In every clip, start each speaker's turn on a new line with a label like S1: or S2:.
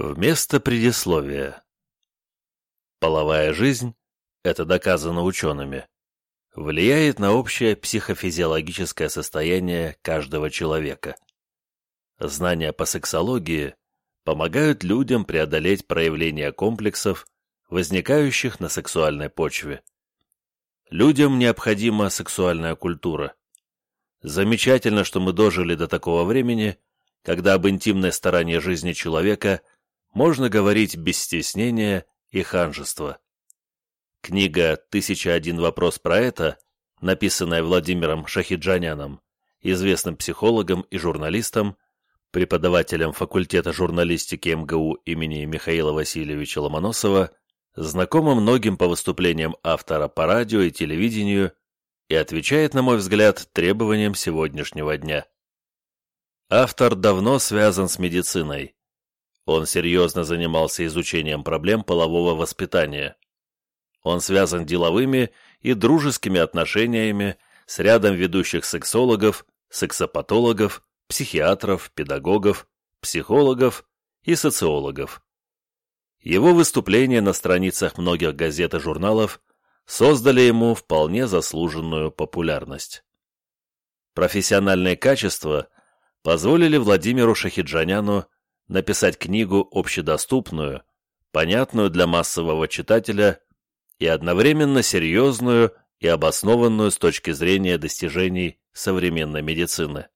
S1: Вместо предисловия. Половая жизнь, это доказано учеными, влияет на общее психофизиологическое состояние каждого человека. Знания по сексологии помогают людям преодолеть проявления комплексов, возникающих на сексуальной почве. Людям необходима сексуальная культура. Замечательно, что мы дожили до такого времени, когда об интимной стороне жизни человека можно говорить без стеснения и ханжества. Книга «Тысяча один вопрос про это», написанная Владимиром Шахиджаняном, известным психологом и журналистом, преподавателем факультета журналистики МГУ имени Михаила Васильевича Ломоносова, знакома многим по выступлениям автора по радио и телевидению и отвечает, на мой взгляд, требованиям сегодняшнего дня. Автор давно связан с медициной. Он серьезно занимался изучением проблем полового воспитания. Он связан деловыми и дружескими отношениями с рядом ведущих сексологов, сексопатологов, психиатров, педагогов, психологов и социологов. Его выступления на страницах многих газет и журналов создали ему вполне заслуженную популярность. Профессиональные качества позволили Владимиру Шахиджаняну написать книгу общедоступную, понятную для массового читателя и одновременно серьезную и обоснованную с точки зрения достижений современной медицины.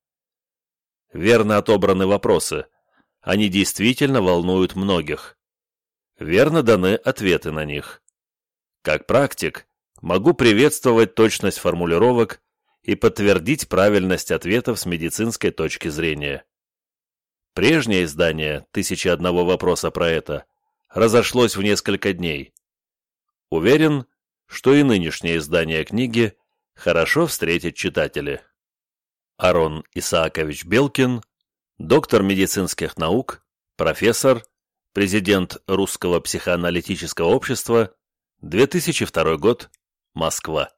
S1: Верно отобраны вопросы. Они действительно волнуют многих. Верно даны ответы на них. Как практик, могу приветствовать точность формулировок и подтвердить правильность ответов с медицинской точки зрения. Прежнее издание «Тысяча одного вопроса про это» разошлось в несколько дней. Уверен, что и нынешнее издание книги хорошо встретит читатели. Арон Исаакович Белкин, доктор медицинских наук, профессор, президент Русского психоаналитического общества, 2002 год, Москва.